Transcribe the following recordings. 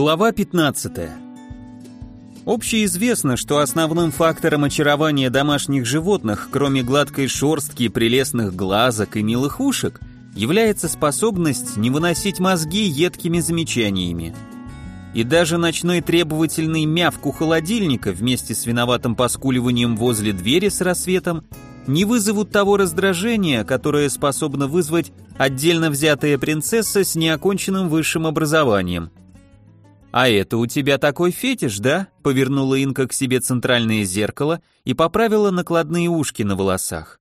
Глава 15. Общеизвестно, что основным фактором очарования домашних животных, кроме гладкой шерстки, прелестных глазок и милых ушек, является способность не выносить мозги едкими замечаниями. И даже ночной требовательный мявк у холодильника вместе с виноватым поскуливанием возле двери с рассветом не вызовут того раздражения, которое способно вызвать отдельно взятая принцесса с неоконченным высшим образованием. «А это у тебя такой фетиш, да?» — повернула Инка к себе центральное зеркало и поправила накладные ушки на волосах.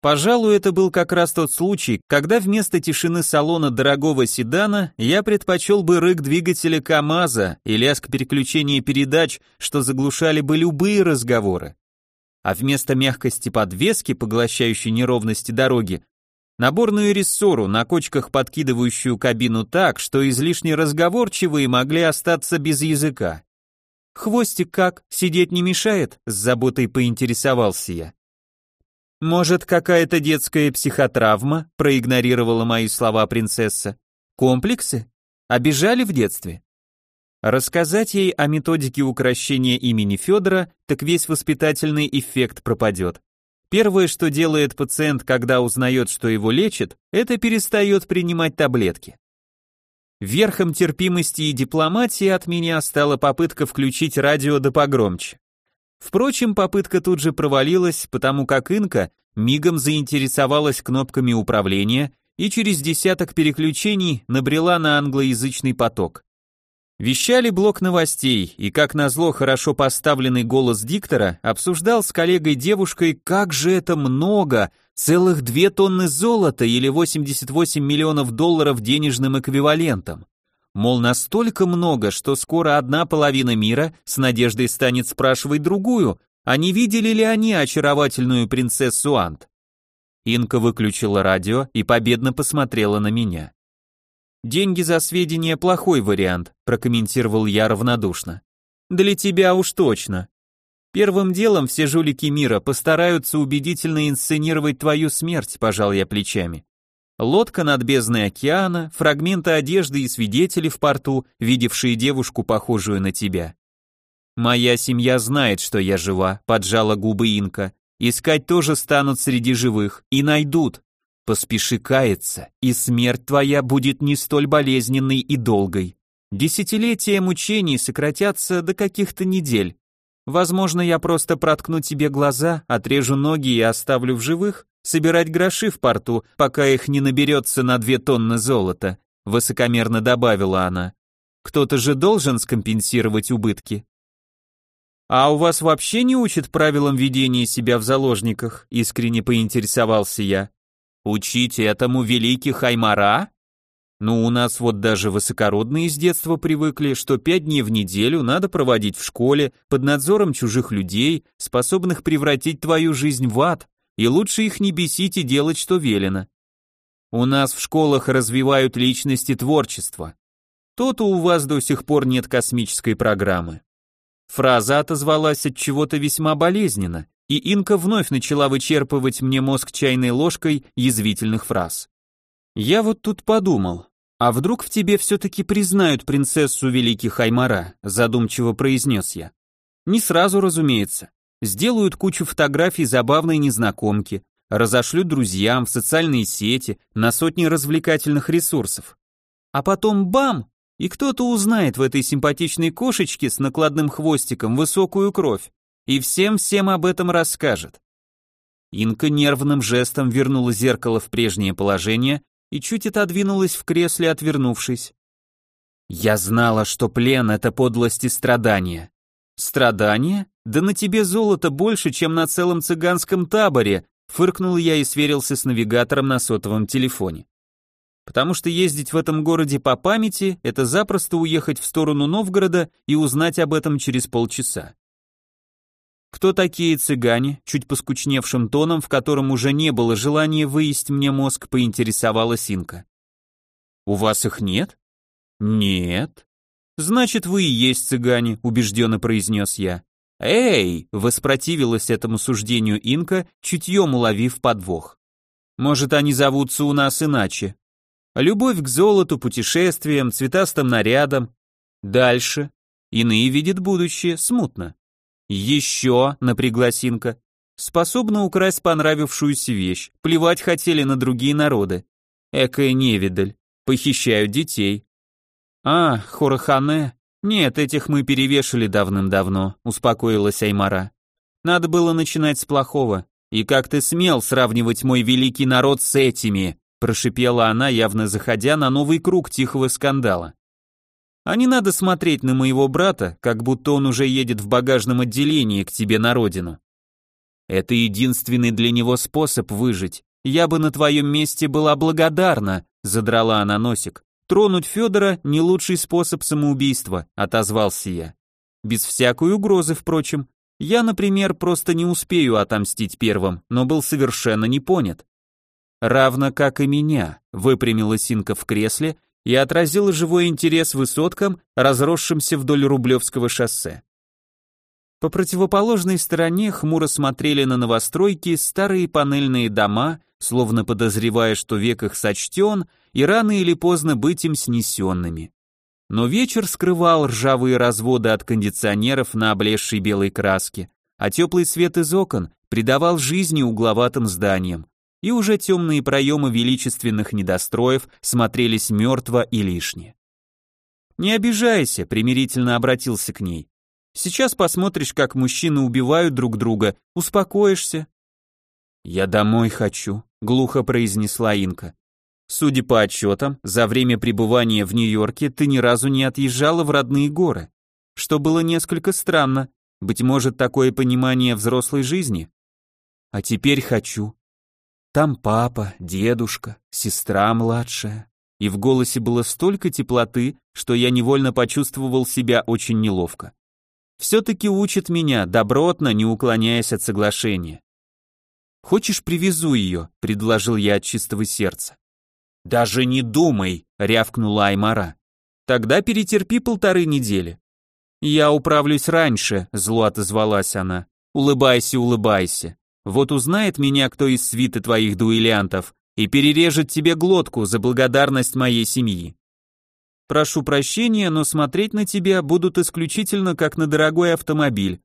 Пожалуй, это был как раз тот случай, когда вместо тишины салона дорогого седана я предпочел бы рык двигателя КамАЗа и лязг переключения передач, что заглушали бы любые разговоры а вместо мягкости подвески, поглощающей неровности дороги, наборную рессору на кочках, подкидывающую кабину так, что излишне разговорчивые могли остаться без языка. «Хвостик как, сидеть не мешает?» — с заботой поинтересовался я. «Может, какая-то детская психотравма?» — проигнорировала мои слова принцесса. «Комплексы? Обижали в детстве?» Рассказать ей о методике укрощения имени Федора, так весь воспитательный эффект пропадет. Первое, что делает пациент, когда узнает, что его лечат, это перестает принимать таблетки. Верхом терпимости и дипломатии от меня стала попытка включить радио да погромче. Впрочем, попытка тут же провалилась, потому как Инка мигом заинтересовалась кнопками управления и через десяток переключений набрела на англоязычный поток. Вещали блок новостей, и как назло хорошо поставленный голос диктора обсуждал с коллегой-девушкой, как же это много, целых две тонны золота или 88 миллионов долларов денежным эквивалентом. Мол, настолько много, что скоро одна половина мира с надеждой станет спрашивать другую, а не видели ли они очаровательную принцессу Ант. Инка выключила радио и победно посмотрела на меня. Деньги за сведения плохой вариант, прокомментировал я равнодушно. Для тебя уж точно. Первым делом все жулики мира постараются убедительно инсценировать твою смерть, пожал я плечами. Лодка над бездной океана, фрагменты одежды и свидетели в порту, видевшие девушку, похожую на тебя. Моя семья знает, что я жива, поджала губы Инка. Искать тоже станут среди живых и найдут. Поспеши каяться, и смерть твоя будет не столь болезненной и долгой. Десятилетия мучений сократятся до каких-то недель. Возможно, я просто проткну тебе глаза, отрежу ноги и оставлю в живых, собирать гроши в порту, пока их не наберется на две тонны золота», высокомерно добавила она. «Кто-то же должен скомпенсировать убытки». «А у вас вообще не учат правилам ведения себя в заложниках?» искренне поинтересовался я. Учить этому великих Аймара? Ну, у нас вот даже высокородные с детства привыкли, что пять дней в неделю надо проводить в школе под надзором чужих людей, способных превратить твою жизнь в ад, и лучше их не бесить и делать, что велено. У нас в школах развивают личности творчества. То-то у вас до сих пор нет космической программы. Фраза отозвалась от чего-то весьма болезненно, и Инка вновь начала вычерпывать мне мозг чайной ложкой язвительных фраз. Я вот тут подумал, а вдруг в тебе все-таки признают принцессу великих Аймара, задумчиво произнес я. Не сразу, разумеется. Сделают кучу фотографий забавной незнакомки, разошлют друзьям в социальные сети, на сотни развлекательных ресурсов. А потом бам! И кто-то узнает в этой симпатичной кошечке с накладным хвостиком высокую кровь и всем-всем об этом расскажет. Инка нервным жестом вернула зеркало в прежнее положение и чуть отодвинулась в кресле, отвернувшись. «Я знала, что плен — это подлость и страдания». «Страдания? Да на тебе золото больше, чем на целом цыганском таборе», фыркнул я и сверился с навигатором на сотовом телефоне. Потому что ездить в этом городе по памяти — это запросто уехать в сторону Новгорода и узнать об этом через полчаса. «Кто такие цыгане?» Чуть поскучневшим тоном, в котором уже не было желания выесть мне мозг, поинтересовалась Инка. «У вас их нет?» «Нет». «Значит, вы и есть цыгане», убежденно произнес я. «Эй!» — воспротивилась этому суждению Инка, чутьем уловив подвох. «Может, они зовутся у нас иначе?» Любовь к золоту, путешествиям, цветастым нарядам. Дальше. Иные видят будущее, смутно. Еще, напрягла Синка, способна украсть понравившуюся вещь, плевать хотели на другие народы. Экая невидаль, похищают детей. А, Хорахане, нет, этих мы перевешали давным-давно, успокоилась Аймара. Надо было начинать с плохого. И как ты смел сравнивать мой великий народ с этими? прошипела она, явно заходя на новый круг тихого скандала. А не надо смотреть на моего брата, как будто он уже едет в багажном отделении к тебе на родину. Это единственный для него способ выжить. Я бы на твоем месте была благодарна, задрала она носик. Тронуть Федора не лучший способ самоубийства, отозвался я. Без всякой угрозы, впрочем. Я, например, просто не успею отомстить первым, но был совершенно не понят. Равно как и меня, выпрямила Синка в кресле и отразила живой интерес высоткам, разросшимся вдоль Рублевского шоссе. По противоположной стороне хмуро смотрели на новостройки старые панельные дома, словно подозревая, что век их сочтен, и рано или поздно быть им снесенными. Но вечер скрывал ржавые разводы от кондиционеров на облезшей белой краске, а теплый свет из окон придавал жизни угловатым зданиям, и уже темные проемы величественных недостроев смотрелись мертво и лишне. «Не обижайся», — примирительно обратился к ней. «Сейчас посмотришь, как мужчины убивают друг друга, успокоишься». «Я домой хочу», — глухо произнесла Инка. «Судя по отчетам, за время пребывания в Нью-Йорке ты ни разу не отъезжала в родные горы, что было несколько странно, быть может, такое понимание взрослой жизни. А теперь хочу. Там папа, дедушка, сестра младшая. И в голосе было столько теплоты, что я невольно почувствовал себя очень неловко. Все-таки учит меня, добротно, не уклоняясь от соглашения. «Хочешь, привезу ее?» — предложил я от чистого сердца. «Даже не думай!» — рявкнула Аймара. «Тогда перетерпи полторы недели». «Я управлюсь раньше», — зло отозвалась она. «Улыбайся, улыбайся. Вот узнает меня кто из свиты твоих дуэлянтов и перережет тебе глотку за благодарность моей семьи. Прошу прощения, но смотреть на тебя будут исключительно как на дорогой автомобиль.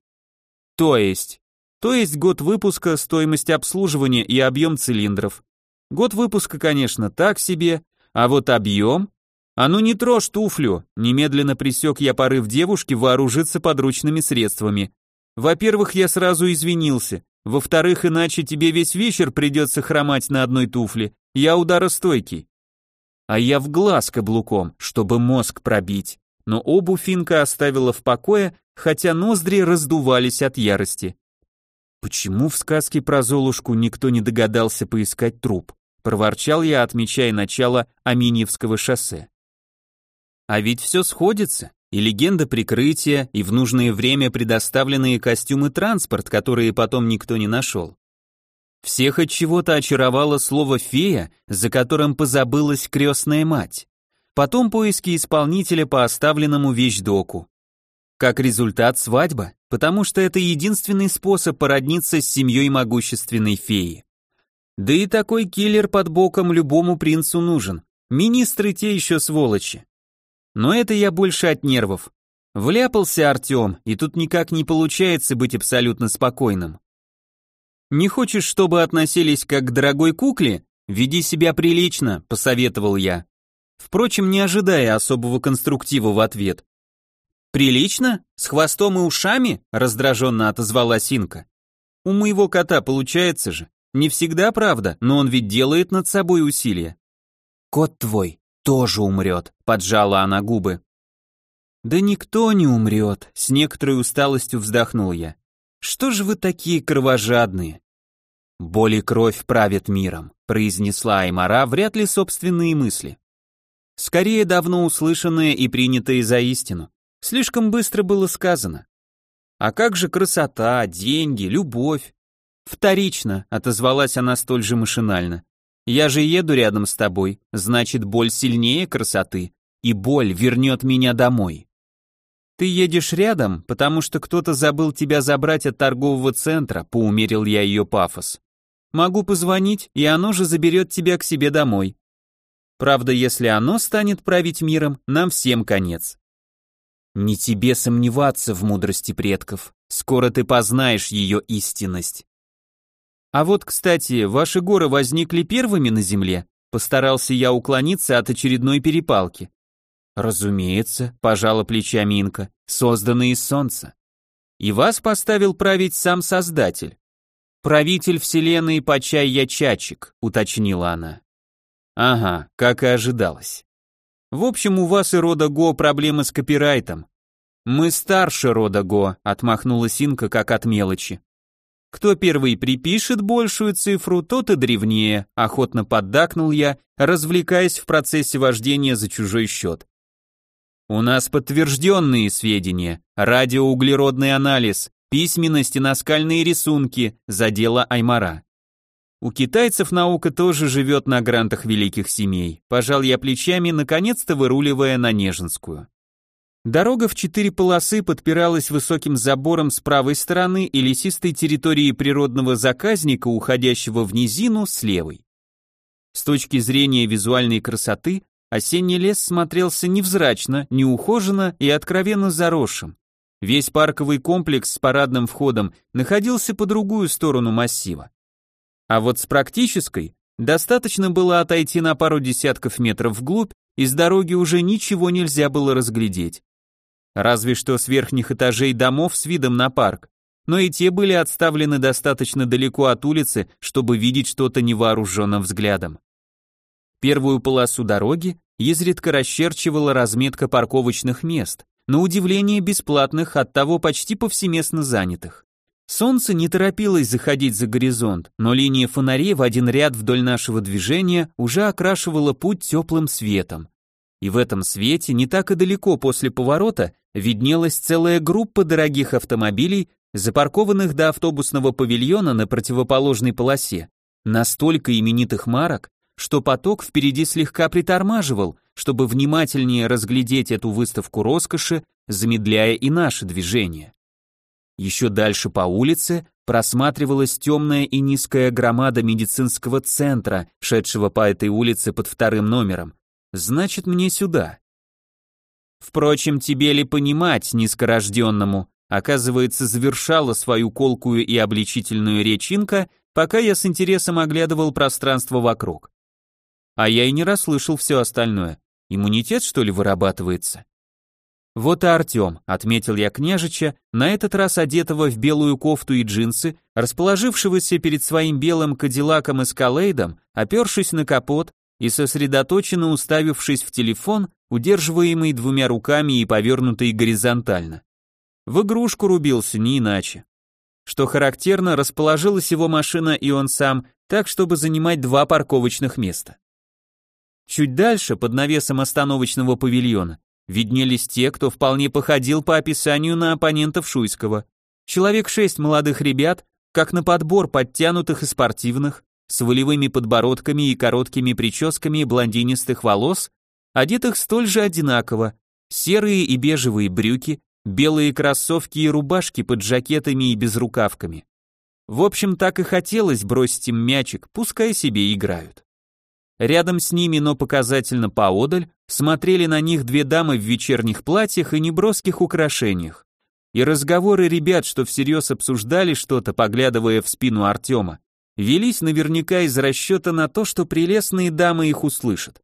То есть, то есть год выпуска, стоимость обслуживания и объем цилиндров. Год выпуска, конечно, так себе, а вот объем... А ну не трожь туфлю, немедленно присек я порыв девушки вооружиться подручными средствами. Во-первых, я сразу извинился, во-вторых, иначе тебе весь вечер придется хромать на одной туфле. Я ударостойкий. А я в глаз каблуком, чтобы мозг пробить. Но обувь Финка оставила в покое, хотя ноздри раздувались от ярости. Почему в сказке про Золушку никто не догадался поискать труп? Проворчал я, отмечая начало Аминьевского шоссе. А ведь все сходится и легенда прикрытия, и в нужное время предоставленные костюмы транспорт, которые потом никто не нашел. Всех от чего-то очаровало слово «фея», за которым позабылась крестная мать. Потом поиски исполнителя по оставленному вещдоку. Как результат свадьба, потому что это единственный способ породниться с семьей могущественной феи. Да и такой киллер под боком любому принцу нужен. Министры те еще сволочи. Но это я больше от нервов. Вляпался Артем, и тут никак не получается быть абсолютно спокойным. Не хочешь, чтобы относились как к дорогой кукле? Веди себя прилично, посоветовал я. Впрочем, не ожидая особого конструктива в ответ. Прилично? С хвостом и ушами? раздраженно отозвалась Инка. У моего кота получается же. Не всегда правда, но он ведь делает над собой усилия. Кот твой тоже умрет», — поджала она губы. «Да никто не умрет», — с некоторой усталостью вздохнул я. «Что же вы такие кровожадные?» «Боль и кровь правят миром», — произнесла Аймара вряд ли собственные мысли. Скорее давно услышанное и принятое за истину. Слишком быстро было сказано. А как же красота, деньги, любовь? Вторично, отозвалась она столь же машинально. Я же еду рядом с тобой, значит, боль сильнее красоты, и боль вернет меня домой. Ты едешь рядом, потому что кто-то забыл тебя забрать от торгового центра, поумерил я ее пафос. Могу позвонить, и оно же заберет тебя к себе домой. Правда, если оно станет править миром, нам всем конец. Не тебе сомневаться в мудрости предков. Скоро ты познаешь ее истинность. А вот, кстати, ваши горы возникли первыми на Земле? Постарался я уклониться от очередной перепалки. Разумеется, пожала плечами Инка, созданные из солнца. И вас поставил править сам Создатель. Правитель Вселенной Почай Ячачик, уточнила она. Ага, как и ожидалось. В общем, у вас и рода Го проблемы с копирайтом. Мы старше рода Го, отмахнулась Инка как от мелочи. Кто первый припишет большую цифру, тот и древнее, охотно поддакнул я, развлекаясь в процессе вождения за чужой счет. У нас подтвержденные сведения, радиоуглеродный анализ, письменность и наскальные рисунки, за дело Аймара. У китайцев наука тоже живет на грантах великих семей. Пожал я плечами, наконец-то выруливая на Нежинскую. Дорога в четыре полосы подпиралась высоким забором с правой стороны и лесистой территорией природного заказника, уходящего в низину, с левой. С точки зрения визуальной красоты, осенний лес смотрелся невзрачно, неухоженно и откровенно заросшим. Весь парковый комплекс с парадным входом находился по другую сторону массива. А вот с практической достаточно было отойти на пару десятков метров вглубь, и с дороги уже ничего нельзя было разглядеть. Разве что с верхних этажей домов с видом на парк, но и те были отставлены достаточно далеко от улицы, чтобы видеть что-то невооруженным взглядом. Первую полосу дороги изредка расчерчивала разметка парковочных мест, на удивление бесплатных, оттого почти повсеместно занятых. Солнце не торопилось заходить за горизонт, но линия фонарей в один ряд вдоль нашего движения уже окрашивала путь теплым светом. И в этом свете, не так и далеко после поворота, виднелась целая группа дорогих автомобилей, запаркованных до автобусного павильона на противоположной полосе, настолько именитых марок, что поток впереди слегка притормаживал, чтобы внимательнее разглядеть эту выставку роскоши, замедляя и наше движение. Еще дальше по улице просматривалась темная и низкая громада медицинского центра, шедшего по этой улице под вторым номером. Значит, мне сюда. Впрочем, тебе ли понимать, низкорожденному, оказывается, завершала свою колкую и обличительную речинка, пока я с интересом оглядывал пространство вокруг. А я и не расслышал все остальное. Иммунитет, что ли, вырабатывается? Вот и Артем, отметил я княжича, на этот раз одетого в белую кофту и джинсы, расположившегося перед своим белым кадиллаком эскалейдом, опершись на капот и сосредоточенно уставившись в телефон, удерживаемый двумя руками и повернутый горизонтально. В игрушку рубился, не иначе. Что характерно, расположилась его машина и он сам так, чтобы занимать два парковочных места. Чуть дальше, под навесом остановочного павильона, виднелись те, кто вполне походил по описанию на оппонентов Шуйского. Человек шесть молодых ребят, как на подбор подтянутых и спортивных, с волевыми подбородками и короткими прическами блондинистых волос, одетых столь же одинаково, серые и бежевые брюки, белые кроссовки и рубашки под жакетами и безрукавками. В общем, так и хотелось бросить им мячик, пускай себе играют. Рядом с ними, но показательно поодаль, смотрели на них две дамы в вечерних платьях и неброских украшениях. И разговоры ребят, что всерьез обсуждали что-то, поглядывая в спину Артема, велись наверняка из расчета на то, что прелестные дамы их услышат.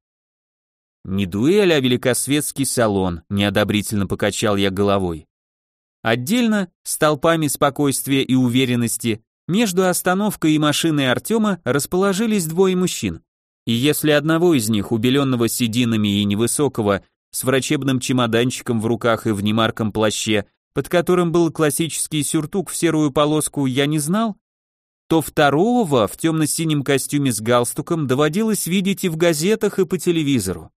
Не дуэль, а великосветский салон, неодобрительно покачал я головой. Отдельно, с толпами спокойствия и уверенности, между остановкой и машиной Артема расположились двое мужчин. И если одного из них, убеленного сединами и невысокого, с врачебным чемоданчиком в руках и в немарком плаще, под которым был классический сюртук в серую полоску, я не знал, то второго в темно-синем костюме с галстуком доводилось видеть и в газетах, и по телевизору.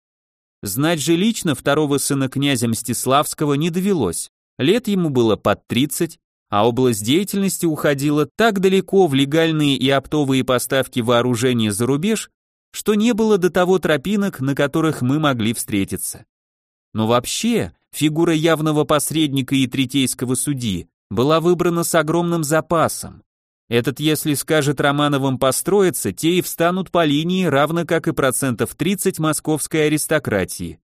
Знать же лично второго сына князя Мстиславского не довелось. Лет ему было под 30, а область деятельности уходила так далеко в легальные и оптовые поставки вооружения за рубеж, что не было до того тропинок, на которых мы могли встретиться. Но вообще, фигура явного посредника и третейского судьи была выбрана с огромным запасом. Этот, если скажет Романовым построиться, те и встанут по линии, равно как и процентов 30 московской аристократии.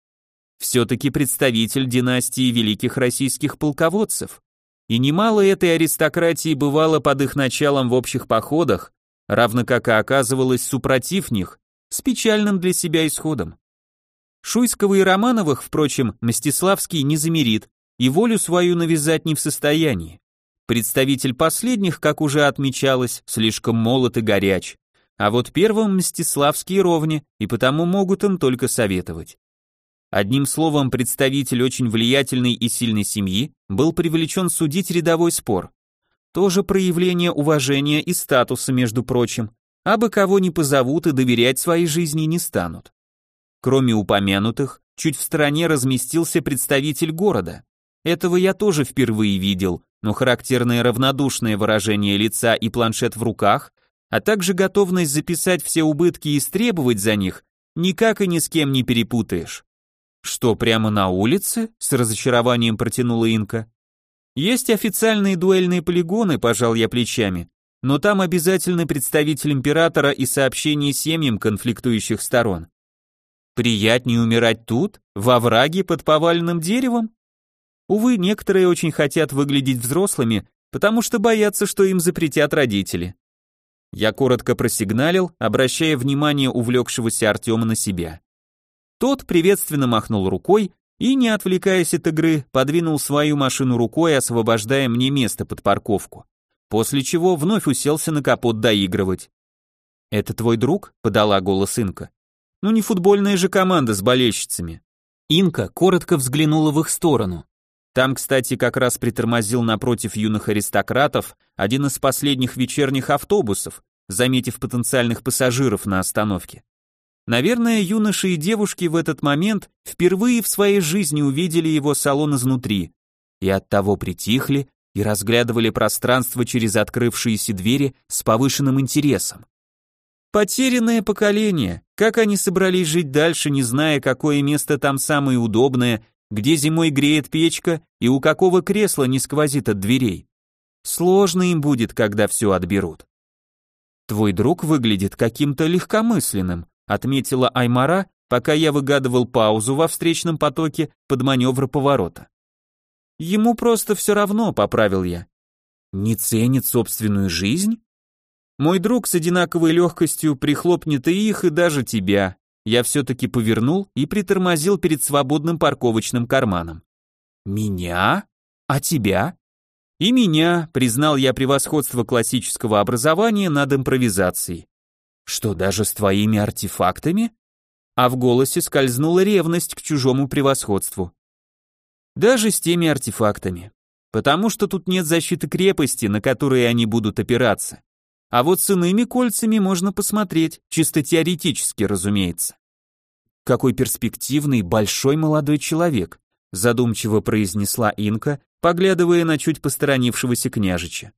Все-таки представитель династии великих российских полководцев. И немало этой аристократии бывало под их началом в общих походах, равно как и оказывалось супротив них, с печальным для себя исходом. Шуйского и Романовых, впрочем, Мстиславский не замерит и волю свою навязать не в состоянии. Представитель последних, как уже отмечалось, слишком молод и горяч, а вот первым Мстиславские ровни, и потому могут им только советовать. Одним словом, представитель очень влиятельной и сильной семьи был привлечен судить рядовой спор. Тоже проявление уважения и статуса, между прочим, а бы кого не позовут и доверять своей жизни не станут. Кроме упомянутых, чуть в стороне разместился представитель города. Этого я тоже впервые видел, но характерное равнодушное выражение лица и планшет в руках, а также готовность записать все убытки и истребовать за них, никак и ни с кем не перепутаешь. Что, прямо на улице? С разочарованием протянула Инка. Есть официальные дуэльные полигоны, пожал я плечами, но там обязательно представитель императора и сообщение семьям конфликтующих сторон. Приятнее умирать тут, во враге под поваленным деревом? Увы, некоторые очень хотят выглядеть взрослыми, потому что боятся, что им запретят родители. Я коротко просигналил, обращая внимание увлекшегося Артема на себя. Тот приветственно махнул рукой и, не отвлекаясь от игры, подвинул свою машину рукой, освобождая мне место под парковку, после чего вновь уселся на капот доигрывать. «Это твой друг?» — подала голос Инка. «Ну не футбольная же команда с болельщицами». Инка коротко взглянула в их сторону. Там, кстати, как раз притормозил напротив юных аристократов один из последних вечерних автобусов, заметив потенциальных пассажиров на остановке. Наверное, юноши и девушки в этот момент впервые в своей жизни увидели его салон изнутри и оттого притихли и разглядывали пространство через открывшиеся двери с повышенным интересом. Потерянное поколение, как они собрались жить дальше, не зная, какое место там самое удобное где зимой греет печка и у какого кресла не сквозит от дверей. Сложно им будет, когда все отберут. Твой друг выглядит каким-то легкомысленным, отметила Аймара, пока я выгадывал паузу во встречном потоке под маневр поворота. Ему просто все равно, поправил я. Не ценит собственную жизнь? Мой друг с одинаковой легкостью прихлопнет и их, и даже тебя, я все-таки повернул и притормозил перед свободным парковочным карманом. «Меня? А тебя?» «И меня», признал я превосходство классического образования над импровизацией. «Что, даже с твоими артефактами?» А в голосе скользнула ревность к чужому превосходству. «Даже с теми артефактами. Потому что тут нет защиты крепости, на которые они будут опираться. А вот с иными кольцами можно посмотреть, чисто теоретически, разумеется. Какой перспективный, большой молодой человек, задумчиво произнесла Инка, поглядывая на чуть посторонившегося княжича.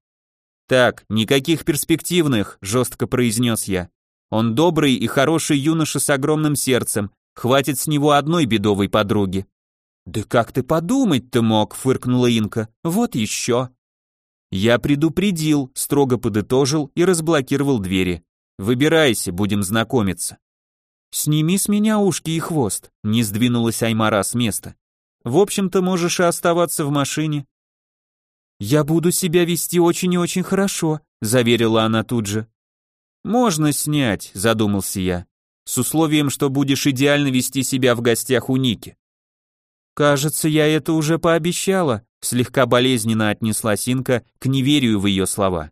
Так, никаких перспективных, жестко произнес я. Он добрый и хороший юноша с огромным сердцем, хватит с него одной бедовой подруги. Да как ты подумать-то мог, фыркнула Инка. Вот еще. Я предупредил, строго подытожил и разблокировал двери. Выбирайся, будем знакомиться. «Сними с меня ушки и хвост», — не сдвинулась Аймара с места. «В общем-то, можешь и оставаться в машине». «Я буду себя вести очень и очень хорошо», — заверила она тут же. «Можно снять», — задумался я, «с условием, что будешь идеально вести себя в гостях у Ники». «Кажется, я это уже пообещала», — слегка болезненно отнесла Синка к неверию в ее слова.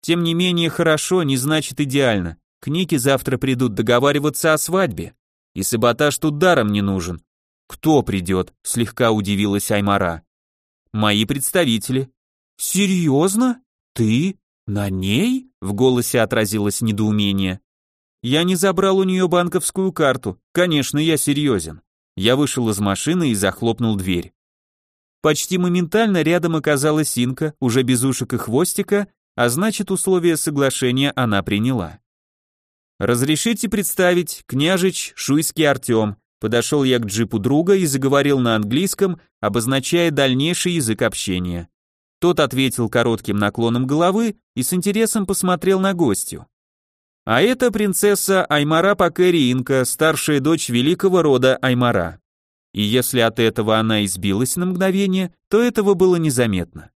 «Тем не менее, хорошо не значит идеально. К Нике завтра придут договариваться о свадьбе. И саботаж тут даром не нужен. Кто придет? Слегка удивилась Аймара. Мои представители. Серьезно? Ты? На ней? В голосе отразилось недоумение. Я не забрал у нее банковскую карту. Конечно, я серьезен. Я вышел из машины и захлопнул дверь. Почти моментально рядом оказалась Синка, уже без ушек и хвостика, а значит, условия соглашения она приняла. «Разрешите представить, княжич Шуйский Артем», подошел я к джипу друга и заговорил на английском, обозначая дальнейший язык общения. Тот ответил коротким наклоном головы и с интересом посмотрел на гостю. А это принцесса Аймара Пакери Инка, старшая дочь великого рода Аймара. И если от этого она избилась на мгновение, то этого было незаметно.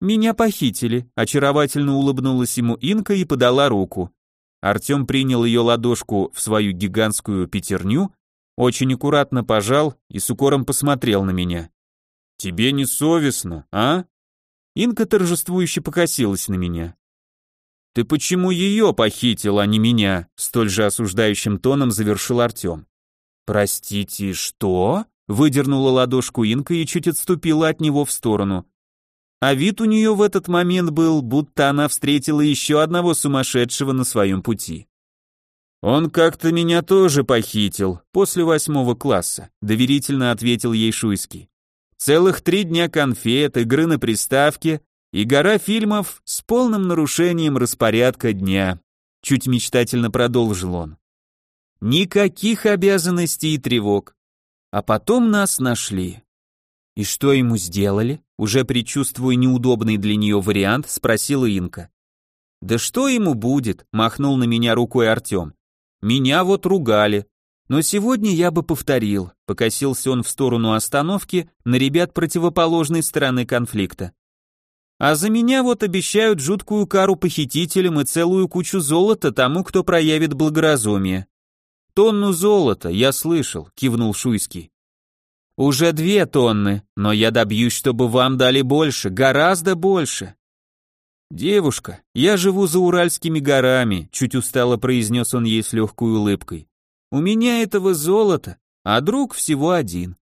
«Меня похитили», — очаровательно улыбнулась ему Инка и подала руку. Артем принял ее ладошку в свою гигантскую пятерню, очень аккуратно пожал и с укором посмотрел на меня. «Тебе не совестно, а?» Инка торжествующе покосилась на меня. «Ты почему ее похитил, а не меня?» Столь же осуждающим тоном завершил Артем. «Простите, что?» Выдернула ладошку Инка и чуть отступила от него в сторону. А вид у нее в этот момент был, будто она встретила еще одного сумасшедшего на своем пути. «Он как-то меня тоже похитил, после восьмого класса», доверительно ответил ей Шуйский. «Целых три дня конфет, игры на приставке и гора фильмов с полным нарушением распорядка дня», чуть мечтательно продолжил он. Никаких обязанностей и тревог. А потом нас нашли. И что ему сделали? Уже предчувствуя неудобный для нее вариант, спросила Инка. Да что ему будет? Махнул на меня рукой Артем. Меня вот ругали. Но сегодня я бы повторил. Покосился он в сторону остановки на ребят противоположной стороны конфликта. А за меня вот обещают жуткую кару похитителям и целую кучу золота тому, кто проявит благоразумие. «Тонну золота, я слышал», — кивнул Шуйский. «Уже две тонны, но я добьюсь, чтобы вам дали больше, гораздо больше». «Девушка, я живу за Уральскими горами», — чуть устало произнес он ей с легкой улыбкой. «У меня этого золота, а друг всего один».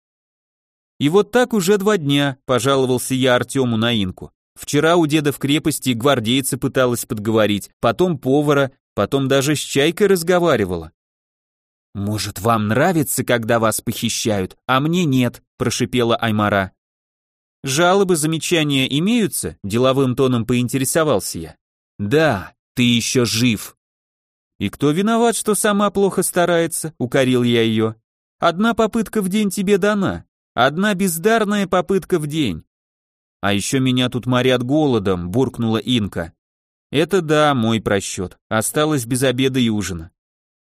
И вот так уже два дня, пожаловался я Артему на инку. Вчера у деда в крепости гвардейца пыталась подговорить, потом повара, потом даже с чайкой разговаривала. «Может, вам нравится, когда вас похищают, а мне нет», – прошипела Аймара. «Жалобы, замечания имеются?» – деловым тоном поинтересовался я. «Да, ты еще жив». «И кто виноват, что сама плохо старается?» – укорил я ее. «Одна попытка в день тебе дана, одна бездарная попытка в день». «А еще меня тут морят голодом», – буркнула Инка. «Это да, мой просчет. Осталось без обеда и ужина.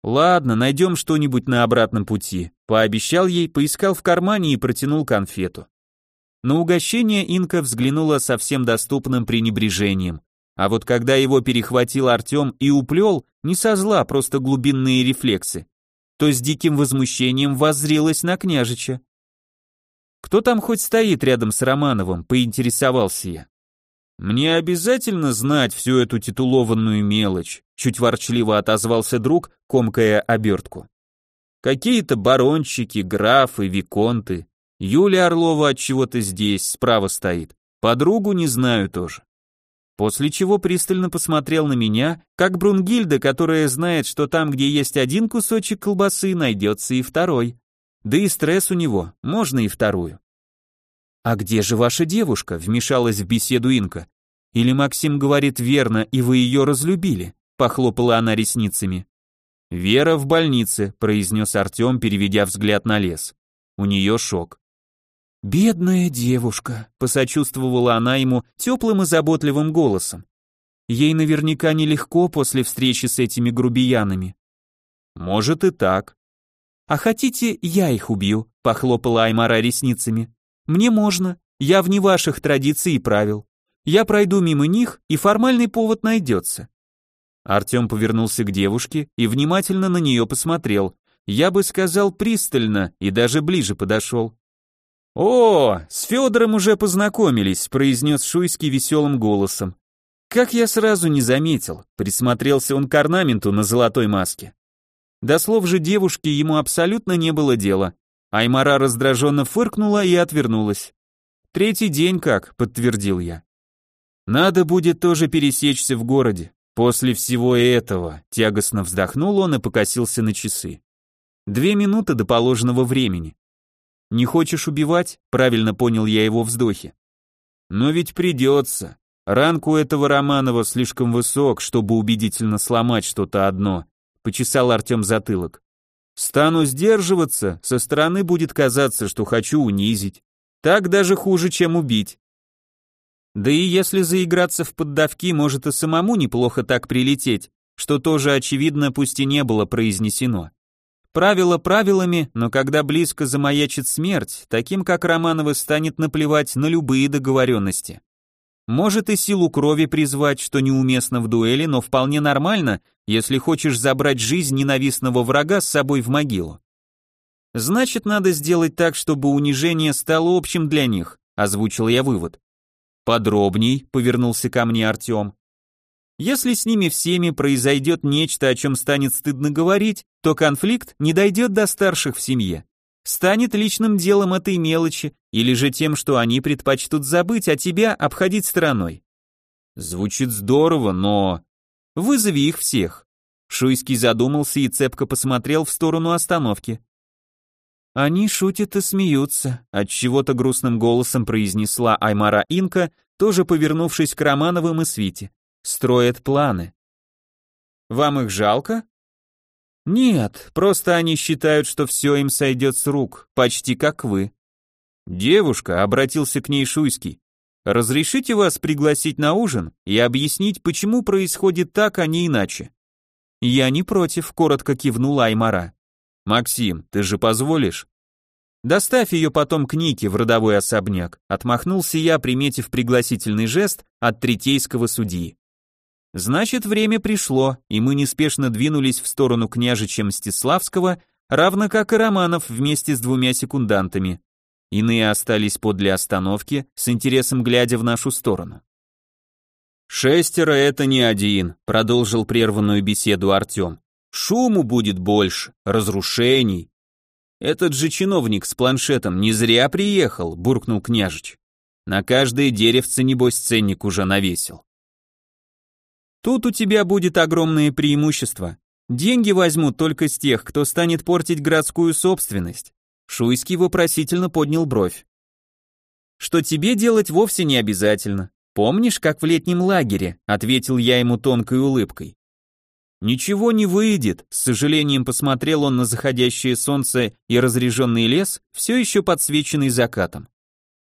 Ладно, найдем что-нибудь на обратном пути. Пообещал ей, поискал в кармане и протянул конфету. На угощение Инка взглянула со всем доступным пренебрежением. А вот когда его перехватил Артем и уплел, не со зла, просто глубинные рефлексы, то с диким возмущением воззрелась на княжича. «Кто там хоть стоит рядом с Романовым?» – поинтересовался я. «Мне обязательно знать всю эту титулованную мелочь», чуть ворчливо отозвался друг, комкая обертку. «Какие-то барончики, графы, виконты. Юля Орлова от чего-то здесь, справа стоит. Подругу не знаю тоже». После чего пристально посмотрел на меня, как Брунгильда, которая знает, что там, где есть один кусочек колбасы, найдется и второй. Да и стресс у него, можно и вторую. «А где же ваша девушка?» — вмешалась в беседу Инка. «Или Максим говорит верно, и вы ее разлюбили?» — похлопала она ресницами. «Вера в больнице», — произнес Артем, переведя взгляд на лес. У нее шок. «Бедная девушка», — посочувствовала она ему теплым и заботливым голосом. «Ей наверняка нелегко после встречи с этими грубиянами». «Может и так». «А хотите, я их убью?» — похлопала Аймара ресницами. Мне можно, я вне ваших традиций и правил. Я пройду мимо них, и формальный повод найдется». Артем повернулся к девушке и внимательно на нее посмотрел. Я бы сказал пристально и даже ближе подошел. «О, с Федором уже познакомились», — произнес Шуйский веселым голосом. «Как я сразу не заметил», — присмотрелся он к орнаменту на золотой маске. До слов же девушки ему абсолютно не было дела. Аймара раздраженно фыркнула и отвернулась. «Третий день как», — подтвердил я. «Надо будет тоже пересечься в городе. После всего этого», — тягостно вздохнул он и покосился на часы. «Две минуты до положенного времени». «Не хочешь убивать?» — правильно понял я его вздохи. «Но ведь придется. Ранг у этого Романова слишком высок, чтобы убедительно сломать что-то одно», — почесал Артем затылок. Стану сдерживаться, со стороны будет казаться, что хочу унизить. Так даже хуже, чем убить. Да и если заиграться в поддавки, может и самому неплохо так прилететь, что тоже очевидно пусть и не было произнесено. Правила правилами, но когда близко замаячит смерть, таким как Романовы станет наплевать на любые договоренности. Может и силу крови призвать, что неуместно в дуэли, но вполне нормально, если хочешь забрать жизнь ненавистного врага с собой в могилу. Значит, надо сделать так, чтобы унижение стало общим для них, озвучил я вывод. Подробней, повернулся ко мне Артем. Если с ними всеми произойдет нечто, о чем станет стыдно говорить, то конфликт не дойдет до старших в семье. Станет личным делом этой мелочи, или же тем, что они предпочтут забыть, а тебя обходить стороной. Звучит здорово, но... Вызови их всех. Шуйский задумался и цепко посмотрел в сторону остановки. Они шутят и смеются, от чего-то грустным голосом произнесла Аймара Инка, тоже повернувшись к Романовым и Свите строят планы. Вам их жалко? Нет, просто они считают, что все им сойдет с рук, почти как вы. Девушка, обратился к ней Шуйский, разрешите вас пригласить на ужин и объяснить, почему происходит так, а не иначе. Я не против, коротко кивнула Аймара. Максим, ты же позволишь? Доставь ее потом к Нике в родовой особняк, отмахнулся я, приметив пригласительный жест от третейского судьи. Значит, время пришло, и мы неспешно двинулись в сторону княжича Мстиславского, равно как и Романов вместе с двумя секундантами. Иные остались подле остановки, с интересом глядя в нашу сторону. «Шестеро — это не один», — продолжил прерванную беседу Артем. «Шуму будет больше, разрушений». «Этот же чиновник с планшетом не зря приехал», — буркнул княжич. «На каждое деревце, небось, ценник уже навесил». Тут у тебя будет огромное преимущество. Деньги возьмут только с тех, кто станет портить городскую собственность. Шуйский вопросительно поднял бровь. Что тебе делать вовсе не обязательно. Помнишь, как в летнем лагере, ответил я ему тонкой улыбкой. Ничего не выйдет, с сожалением посмотрел он на заходящее солнце и разреженный лес, все еще подсвеченный закатом.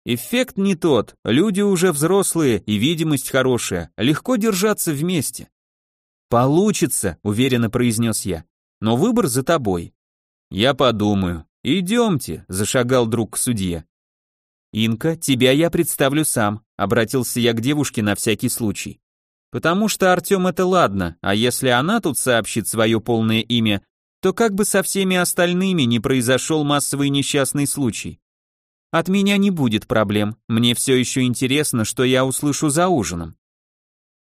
Эффект не тот, люди уже взрослые и видимость хорошая, легко держаться вместе. Получится, уверенно произнес я, но выбор за тобой. Я подумаю. Идемте, зашагал друг к судье. Инка, тебя я представлю сам, обратился я к девушке на всякий случай. Потому что Артем это ладно, а если она тут сообщит свое полное имя, то как бы со всеми остальными не произошел массовый несчастный случай. От меня не будет проблем, мне все еще интересно, что я услышу за ужином.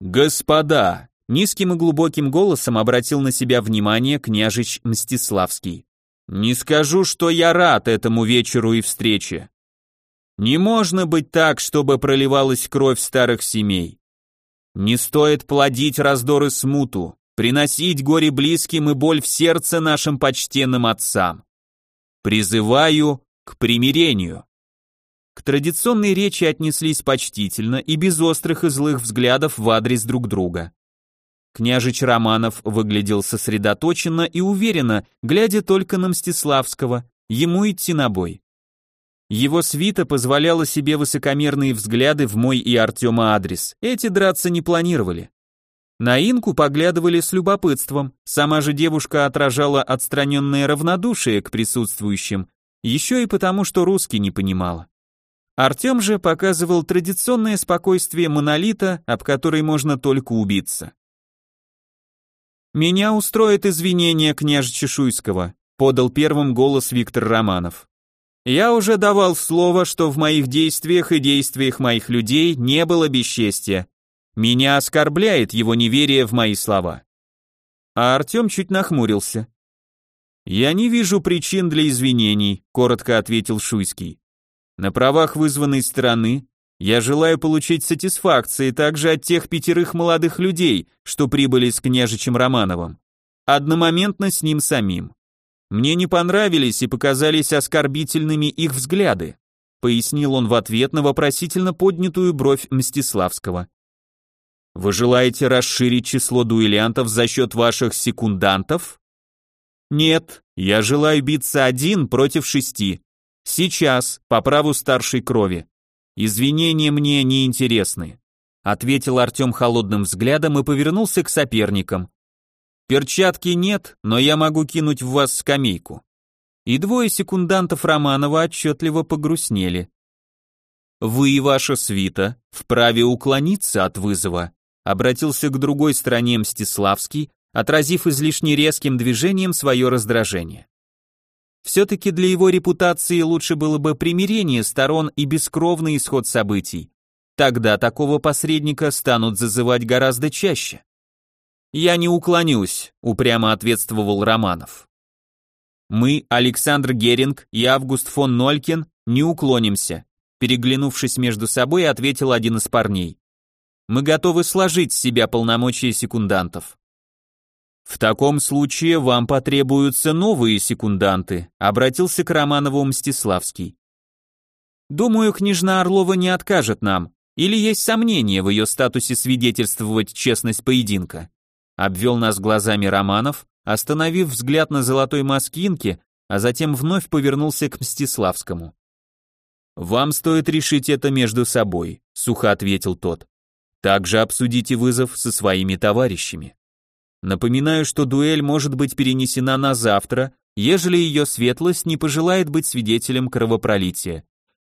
Господа, низким и глубоким голосом обратил на себя внимание княжич Мстиславский. Не скажу, что я рад этому вечеру и встрече. Не можно быть так, чтобы проливалась кровь старых семей. Не стоит плодить раздоры смуту, приносить горе близким и боль в сердце нашим почтенным отцам. Призываю к примирению. К традиционной речи отнеслись почтительно и без острых и злых взглядов в адрес друг друга. Княжич Романов выглядел сосредоточенно и уверенно, глядя только на Мстиславского, ему идти на бой. Его свита позволяла себе высокомерные взгляды в мой и Артема адрес, эти драться не планировали. На Инку поглядывали с любопытством, сама же девушка отражала отстраненное равнодушие к присутствующим, еще и потому, что русский не понимала. Артем же показывал традиционное спокойствие монолита, об который можно только убиться. «Меня устроит извинение княжа Чешуйского», подал первым голос Виктор Романов. «Я уже давал слово, что в моих действиях и действиях моих людей не было бесчестия. Меня оскорбляет его неверие в мои слова». А Артем чуть нахмурился. «Я не вижу причин для извинений», — коротко ответил Шуйский. «На правах вызванной стороны я желаю получить сатисфакции также от тех пятерых молодых людей, что прибыли с княжичем Романовым, одномоментно с ним самим. Мне не понравились и показались оскорбительными их взгляды», пояснил он в ответ на вопросительно поднятую бровь Мстиславского. «Вы желаете расширить число дуэлянтов за счет ваших секундантов?» Нет, я желаю биться один против шести. Сейчас, по праву старшей крови. Извинения мне не интересны. Ответил Артем холодным взглядом и повернулся к соперникам. Перчатки нет, но я могу кинуть в вас скамейку. И двое секундантов Романова отчетливо погрустнели. Вы и ваша свита вправе уклониться от вызова, обратился к другой стороне Мстиславский, отразив излишне резким движением свое раздражение. Все-таки для его репутации лучше было бы примирение сторон и бескровный исход событий. Тогда такого посредника станут зазывать гораздо чаще. «Я не уклонюсь», — упрямо ответствовал Романов. «Мы, Александр Геринг и Август фон Нолькин, не уклонимся», переглянувшись между собой, ответил один из парней. «Мы готовы сложить с себя полномочия секундантов». В таком случае вам потребуются новые секунданты, обратился к Романову Мстиславский. Думаю, княжна Орлова не откажет нам, или есть сомнения в ее статусе свидетельствовать честность поединка. Обвел нас глазами Романов, остановив взгляд на золотой маскинке, а затем вновь повернулся к Мстиславскому. «Вам стоит решить это между собой», — сухо ответил тот. «Также обсудите вызов со своими товарищами». Напоминаю, что дуэль может быть перенесена на завтра, ежели ее светлость не пожелает быть свидетелем кровопролития.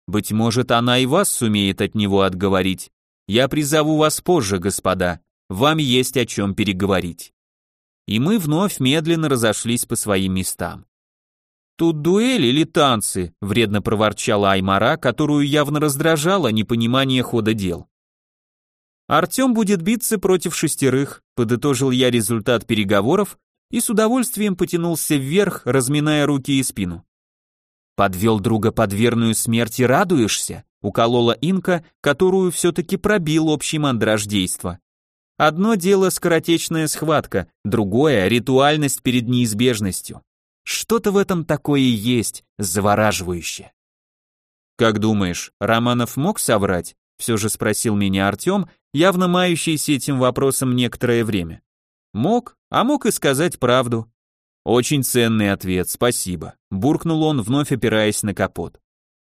Быть может, она и вас сумеет от него отговорить. Я призову вас позже, господа. Вам есть о чем переговорить. И мы вновь медленно разошлись по своим местам. Тут дуэль или танцы, вредно проворчала Аймара, которую явно раздражало непонимание хода дел. Артем будет биться против шестерых, подытожил я результат переговоров и с удовольствием потянулся вверх, разминая руки и спину. Подвел друга под верную смерти, радуешься? Уколола инка, которую все-таки пробил общий мандраж действа. Одно дело скоротечная схватка, другое — ритуальность перед неизбежностью. Что-то в этом такое есть, завораживающее. Как думаешь, Романов мог соврать? Все же спросил меня Артем, явно мающийся этим вопросом некоторое время. Мог, а мог и сказать правду. Очень ценный ответ, спасибо, буркнул он, вновь опираясь на капот.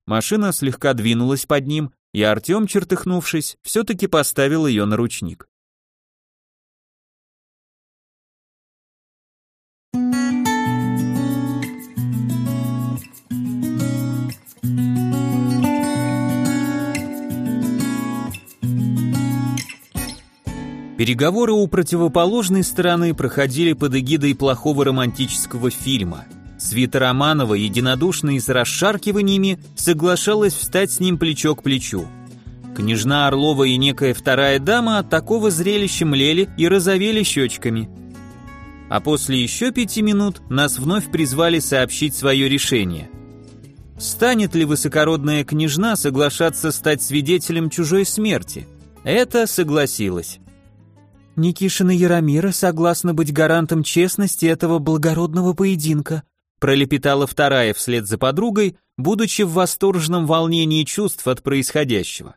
Машина слегка двинулась под ним, и Артем, чертыхнувшись, все-таки поставил ее на ручник. Переговоры у противоположной стороны проходили под эгидой плохого романтического фильма. Свита Романова, единодушно и с расшаркиваниями, соглашалась встать с ним плечо к плечу. Княжна Орлова и некая вторая дама от такого зрелища млели и розовели щечками. А после еще пяти минут нас вновь призвали сообщить свое решение. Станет ли высокородная княжна соглашаться стать свидетелем чужой смерти? Это согласилась. Никишина Яромира согласна быть гарантом честности этого благородного поединка, пролепетала вторая вслед за подругой, будучи в восторженном волнении чувств от происходящего.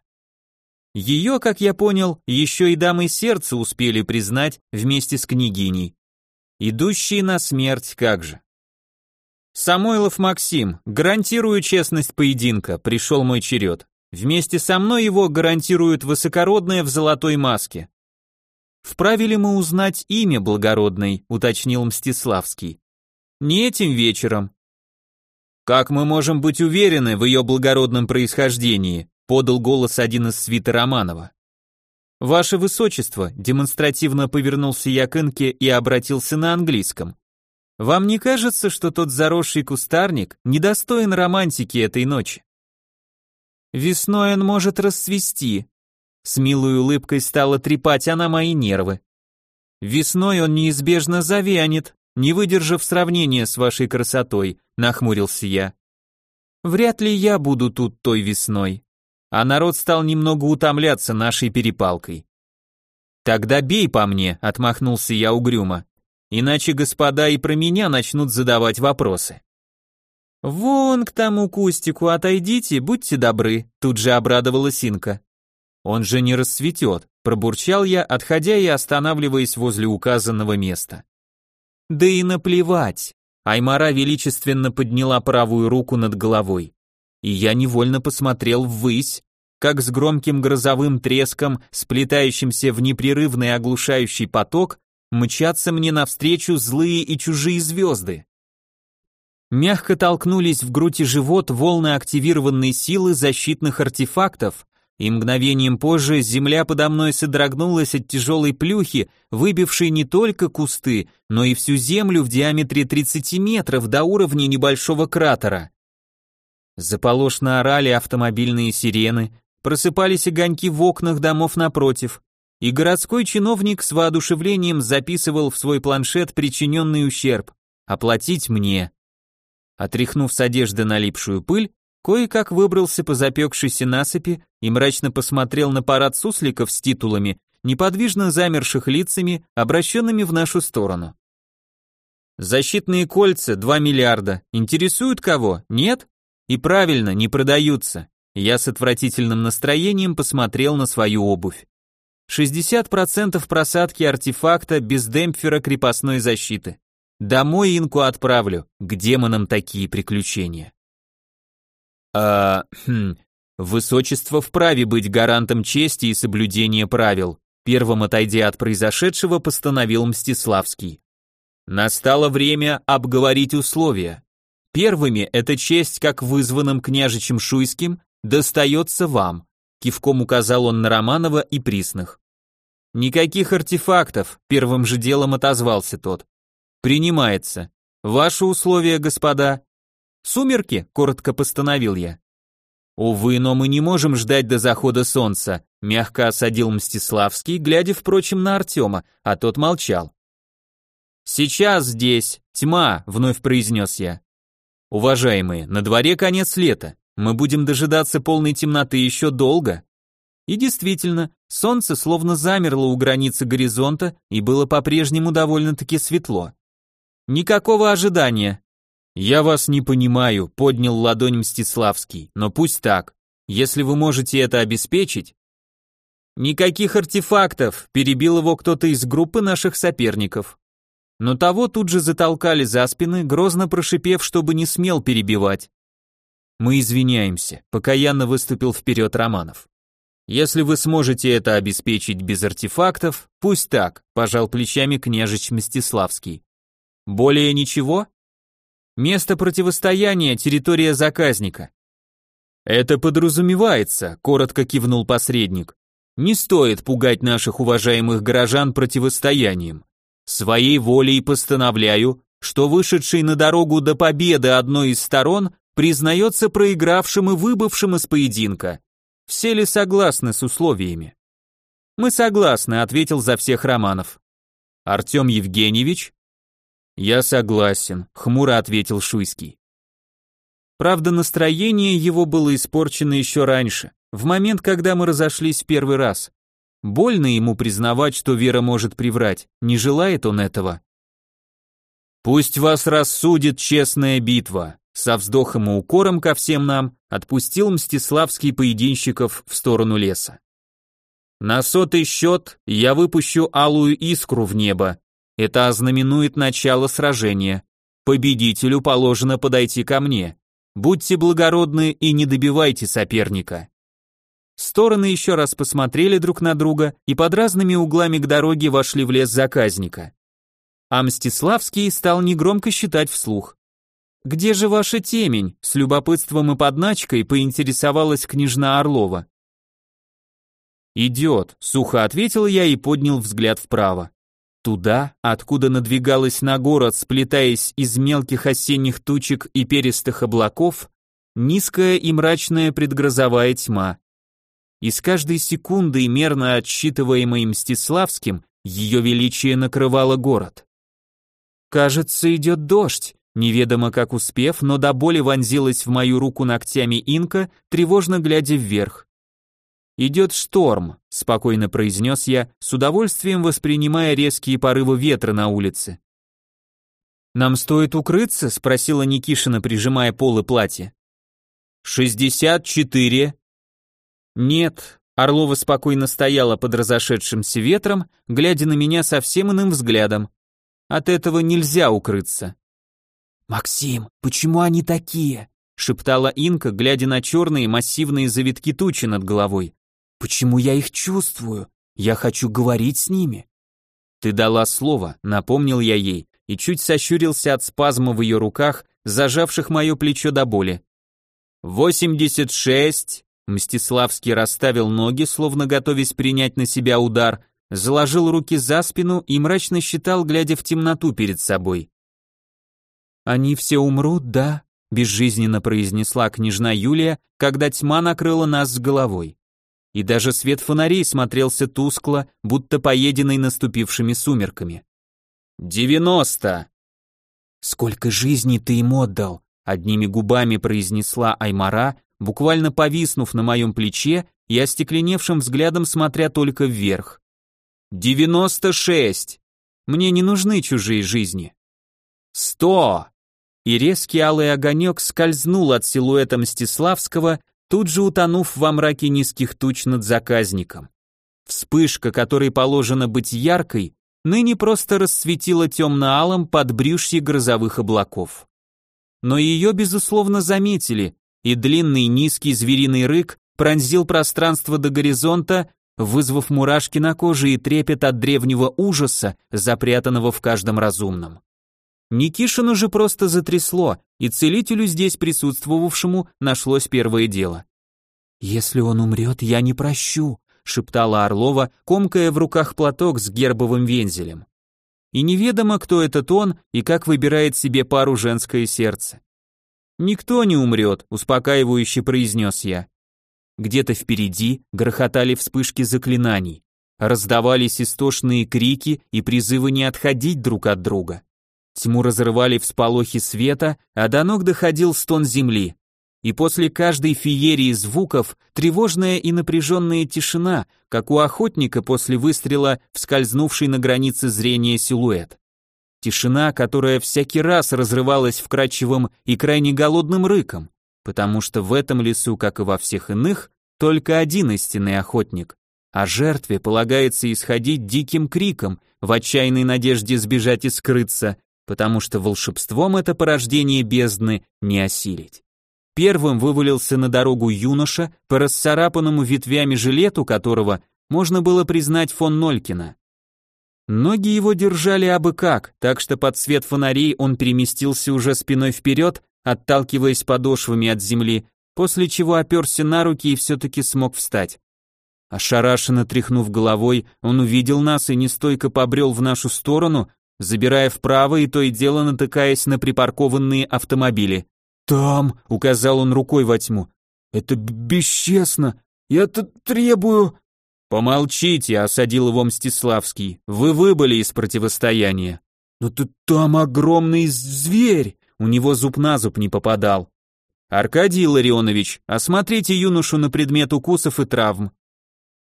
Ее, как я понял, еще и дамы сердца успели признать вместе с княгиней. Идущие на смерть, как же. Самойлов Максим, гарантирую честность поединка, пришел мой черед. Вместе со мной его гарантирует высокородная в золотой маске. «Вправе ли мы узнать имя благородной?» — уточнил Мстиславский. «Не этим вечером». «Как мы можем быть уверены в ее благородном происхождении?» — подал голос один из свита Романова. «Ваше Высочество», — демонстративно повернулся я к Инке и обратился на английском. «Вам не кажется, что тот заросший кустарник недостоин романтики этой ночи?» «Весной он может расцвести», с милой улыбкой стала трепать она мои нервы. Весной он неизбежно завянет, не выдержав сравнения с вашей красотой, нахмурился я. Вряд ли я буду тут той весной. А народ стал немного утомляться нашей перепалкой. Тогда бей по мне, отмахнулся я угрюмо. Иначе господа и про меня начнут задавать вопросы. Вон к тому кустику отойдите, будьте добры, тут же обрадовалась Инка. Он же не расцветет, пробурчал я, отходя и останавливаясь возле указанного места. Да и наплевать. Аймара величественно подняла правую руку над головой. И я невольно посмотрел ввысь, как с громким грозовым треском, сплетающимся в непрерывный оглушающий поток, мчатся мне навстречу злые и чужие звезды. Мягко толкнулись в грудь и живот волны активированной силы защитных артефактов, и мгновением позже земля подо мной содрогнулась от тяжелой плюхи, выбившей не только кусты, но и всю землю в диаметре 30 метров до уровня небольшого кратера. Заполошно орали автомобильные сирены, просыпались огоньки в окнах домов напротив, и городской чиновник с воодушевлением записывал в свой планшет причиненный ущерб. Оплатить мне. Отряхнув с одежды налипшую пыль, кое-как выбрался по запекшейся насыпи и мрачно посмотрел на парад сусликов с титулами, неподвижно замерших лицами, обращенными в нашу сторону. Защитные кольца 2 миллиарда. Интересуют кого? Нет? И правильно, не продаются. Я с отвратительным настроением посмотрел на свою обувь. 60% просадки артефакта без демпфера крепостной защиты. Домой инку отправлю, к демонам такие приключения. А, хм, высочество вправе быть гарантом чести и соблюдения правил, первым отойдя от произошедшего, постановил Мстиславский. Настало время обговорить условия. Первыми эта честь, как вызванным княжичем Шуйским, достается вам, кивком указал он на Романова и Присных. Никаких артефактов, первым же делом отозвался тот. Принимается. Ваши условия, господа. Сумерки, коротко постановил я. Увы, но мы не можем ждать до захода солнца, мягко осадил Мстиславский, глядя, впрочем, на Артема, а тот молчал. Сейчас здесь тьма, вновь произнес я. Уважаемые, на дворе конец лета. Мы будем дожидаться полной темноты еще долго. И действительно, солнце словно замерло у границы горизонта и было по-прежнему довольно-таки светло. Никакого ожидания. Я вас не понимаю, поднял ладонь Мстиславский, но пусть так. Если вы можете это обеспечить... Никаких артефактов, перебил его кто-то из группы наших соперников но того тут же затолкали за спины, грозно прошипев, чтобы не смел перебивать. «Мы извиняемся», — покаянно выступил вперед Романов. «Если вы сможете это обеспечить без артефактов, пусть так», — пожал плечами княжич Мстиславский. «Более ничего?» «Место противостояния — территория заказника». «Это подразумевается», — коротко кивнул посредник. «Не стоит пугать наших уважаемых горожан противостоянием. Своей волей постановляю, что вышедший на дорогу до победы одной из сторон признается проигравшим и выбывшим из поединка. Все ли согласны с условиями? Мы согласны, ответил за всех Романов. Артем Евгеньевич? Я согласен, хмуро ответил Шуйский. Правда, настроение его было испорчено еще раньше, в момент, когда мы разошлись в первый раз. Больно ему признавать, что Вера может приврать, не желает он этого. «Пусть вас рассудит честная битва», со вздохом и укором ко всем нам отпустил Мстиславский поединщиков в сторону леса. На сотый счет я выпущу алую искру в небо. Это ознаменует начало сражения. Победителю положено подойти ко мне. Будьте благородны и не добивайте соперника. Стороны еще раз посмотрели друг на друга и под разными углами к дороге вошли в лес заказника. А Мстиславский стал негромко считать вслух. «Где же ваша темень?» — с любопытством и подначкой поинтересовалась княжна Орлова. «Идет», — сухо ответил я и поднял взгляд вправо. Туда, откуда надвигалась на город, сплетаясь из мелких осенних тучек и перистых облаков, низкая и мрачная предгрозовая тьма. И с каждой секундой, мерно отсчитываемой Мстиславским, ее величие накрывало город. «Кажется, идет дождь», неведомо как успев, но до боли вонзилась в мою руку ногтями инка, тревожно глядя вверх. «Идет шторм», — спокойно произнес я, с удовольствием воспринимая резкие порывы ветра на улице. «Нам стоит укрыться?» — спросила Никишина, прижимая полы платья. «Шестьдесят четыре», нет, Орлова спокойно стояла под разошедшимся ветром, глядя на меня совсем иным взглядом. От этого нельзя укрыться. «Максим, почему они такие?» шептала Инка, глядя на черные массивные завитки тучи над головой. «Почему я их чувствую? Я хочу говорить с ними». Ты дала слово, напомнил я ей, и чуть сощурился от спазма в ее руках, зажавших мое плечо до боли. «Восемьдесят шесть!» Мстиславский расставил ноги, словно готовясь принять на себя удар, заложил руки за спину и мрачно считал, глядя в темноту перед собой. «Они все умрут, да?» — безжизненно произнесла княжна Юлия, когда тьма накрыла нас с головой. И даже свет фонарей смотрелся тускло, будто поеденный наступившими сумерками. «Девяносто!» «Сколько жизней ты им отдал?» — одними губами произнесла Аймара, буквально повиснув на моем плече и остекленевшим взглядом смотря только вверх. «Девяносто шесть! Мне не нужны чужие жизни!» «Сто!» И резкий алый огонек скользнул от силуэта Мстиславского, тут же утонув во мраке низких туч над заказником. Вспышка, которой положено быть яркой, ныне просто расцветила темно-алым под брюшье грозовых облаков. Но ее, безусловно, заметили, и длинный низкий звериный рык пронзил пространство до горизонта, вызвав мурашки на коже и трепет от древнего ужаса, запрятанного в каждом разумном. Никишину же просто затрясло, и целителю здесь присутствовавшему нашлось первое дело. «Если он умрет, я не прощу», — шептала Орлова, комкая в руках платок с гербовым вензелем. И неведомо, кто этот он и как выбирает себе пару женское сердце. «Никто не умрет», — успокаивающе произнес я. Где-то впереди грохотали вспышки заклинаний, раздавались истошные крики и призывы не отходить друг от друга. Тьму разрывали всполохи света, а до ног доходил стон земли. И после каждой феерии звуков тревожная и напряженная тишина, как у охотника после выстрела, вскользнувший на границе зрения силуэт. Тишина, которая всякий раз разрывалась вкрадчивым и крайне голодным рыком, потому что в этом лесу, как и во всех иных, только один истинный охотник, а жертве полагается исходить диким криком в отчаянной надежде сбежать и скрыться, потому что волшебством это порождение бездны не осилить. Первым вывалился на дорогу юноша, по расцарапанному ветвями жилету которого можно было признать фон Нолькина. Ноги его держали абы как, так что под свет фонарей он переместился уже спиной вперед, отталкиваясь подошвами от земли, после чего оперся на руки и все-таки смог встать. Ошарашенно тряхнув головой, он увидел нас и нестойко побрел в нашу сторону, забирая вправо и то и дело натыкаясь на припаркованные автомобили. «Там!» — указал он рукой во тьму. «Это бесчестно! Я-то требую...» «Помолчите», — осадил его Мстиславский. «Вы выбыли из противостояния». «Но ты там огромный зверь!» У него зуб на зуб не попадал. «Аркадий Ларионович, осмотрите юношу на предмет укусов и травм».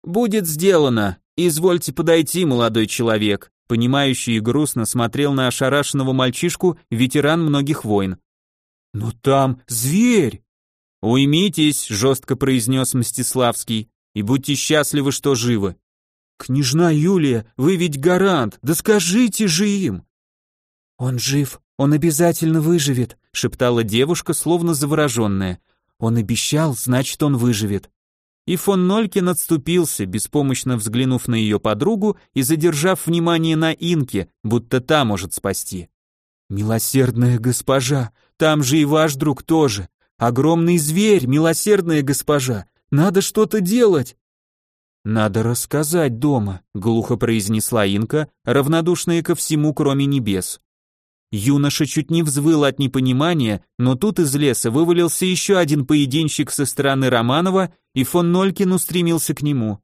«Будет сделано. Извольте подойти, молодой человек», понимающий и грустно смотрел на ошарашенного мальчишку, ветеран многих войн. «Но там зверь!» «Уймитесь», — жестко произнес Мстиславский, «и будьте счастливы, что живы». «Княжна Юлия, вы ведь гарант, да скажите же им!» «Он жив, он обязательно выживет», — шептала девушка, словно завороженная. «Он обещал, значит, он выживет» и фон Нолькин отступился, беспомощно взглянув на ее подругу и задержав внимание на Инке, будто та может спасти. «Милосердная госпожа, там же и ваш друг тоже. Огромный зверь, милосердная госпожа, надо что-то делать!» «Надо рассказать дома», — глухо произнесла Инка, равнодушная ко всему, кроме небес. Юноша чуть не взвыл от непонимания, но тут из леса вывалился еще один поединщик со стороны Романова, и фон Нолькин устремился к нему.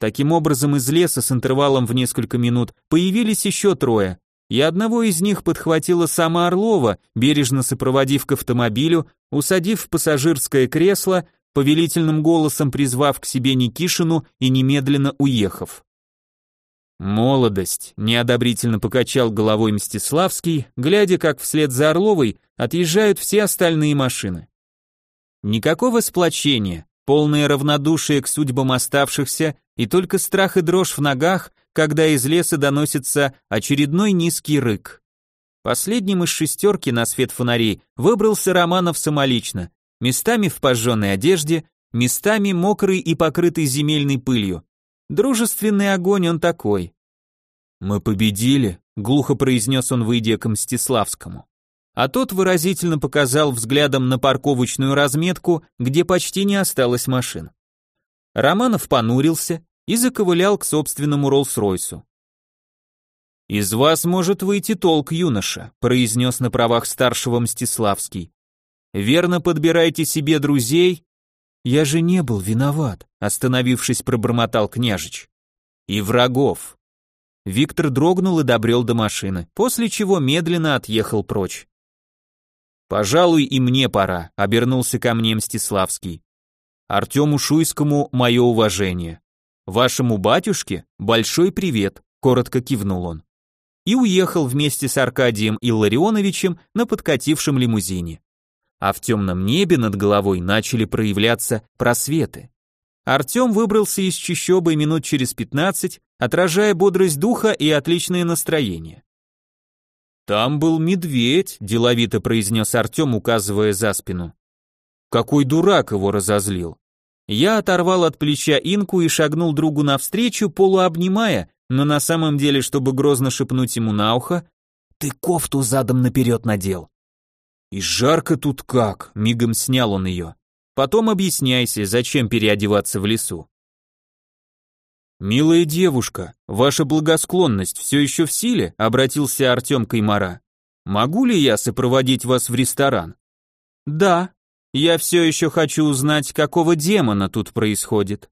Таким образом, из леса с интервалом в несколько минут появились еще трое, и одного из них подхватила сама Орлова, бережно сопроводив к автомобилю, усадив в пассажирское кресло, повелительным голосом призвав к себе Никишину и немедленно уехав. Молодость, неодобрительно покачал головой Мстиславский, глядя, как вслед за Орловой отъезжают все остальные машины. Никакого сплочения, полное равнодушие к судьбам оставшихся и только страх и дрожь в ногах, когда из леса доносится очередной низкий рык. Последним из шестерки на свет фонарей выбрался Романов самолично, местами в пожженной одежде, местами мокрый и покрытый земельной пылью. Дружественный огонь он такой. Мы победили, глухо произнес он, выйдя к Мстиславскому. А тот выразительно показал взглядом на парковочную разметку, где почти не осталось машин. Романов понурился и заковылял к собственному Роллс-Ройсу. «Из вас может выйти толк, юноша», произнес на правах старшего Мстиславский. «Верно подбирайте себе друзей». «Я же не был виноват», остановившись, пробормотал княжич. «И врагов». Виктор дрогнул и добрел до машины, после чего медленно отъехал прочь. «Пожалуй, и мне пора», — обернулся ко мне Мстиславский. «Артему Шуйскому мое уважение. Вашему батюшке большой привет», — коротко кивнул он и уехал вместе с Аркадием Илларионовичем на подкатившем лимузине. А в темном небе над головой начали проявляться просветы. Артем выбрался из чащобы минут через пятнадцать, отражая бодрость духа и отличное настроение. «Там был медведь», — деловито произнес Артем, указывая за спину. Какой дурак его разозлил. Я оторвал от плеча инку и шагнул другу навстречу, полуобнимая, но на самом деле, чтобы грозно шепнуть ему на ухо, «Ты кофту задом наперед надел». «И жарко тут как», — мигом снял он ее. «Потом объясняйся, зачем переодеваться в лесу». «Милая девушка, ваша благосклонность все еще в силе?» — обратился Артем Каймара. «Могу ли я сопроводить вас в ресторан?» «Да. Я все еще хочу узнать, какого демона тут происходит».